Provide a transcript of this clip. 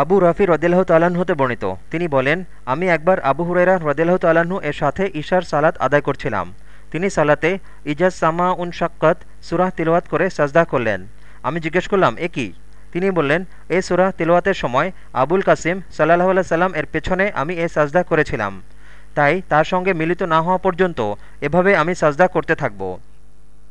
আবু রাফি রদিল্লাহ তাল্লাহ্ন হতে বর্ণিত। তিনি বলেন, আমি একবার আবু হুরেরা রদিল্লাহ তাল্লাহ্ন এর সাথে ঈশার সালাত আদায় করছিলাম। তিনি সালাতে ইজাজ সামা উন শাক্কাত সুরাহ তিলওয়াত করে সাজদা করলেন। আমি জিজ্ঞেস করলাম, এ কি? তিনি বললেন, এ সুরাহ তিলওয়াতের সময় আবুল কাসিম সাল্লাহ আল্লাহ সাল্লাম এর পেছনে আমি এ সাজদা করেছিলাম। তাই তার সঙ্গে মিলিত না হওয়া পর্যন্ত এভাবে আমি সাজদা করতে থাকব।